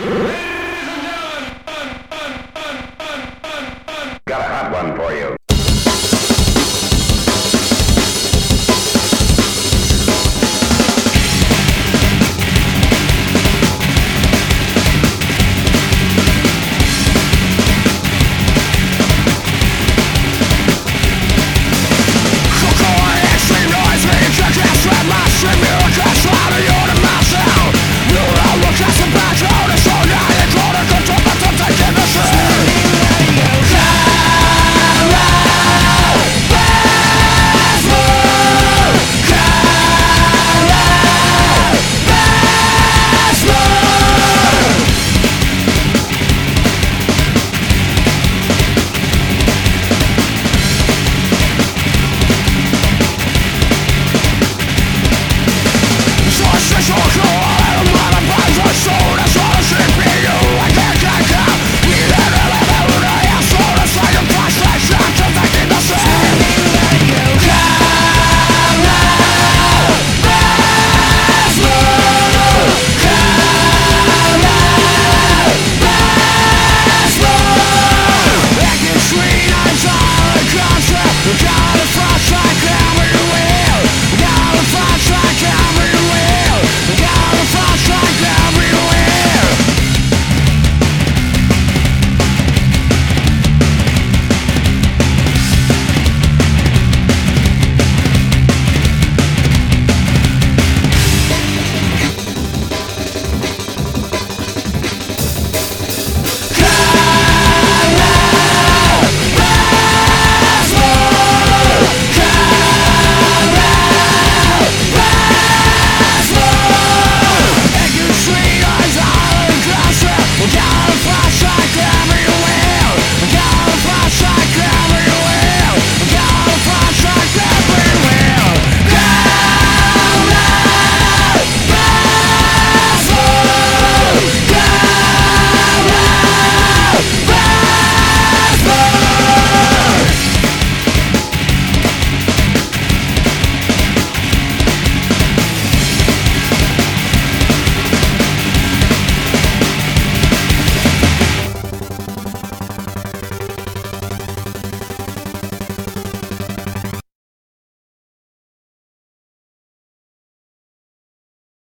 Ready?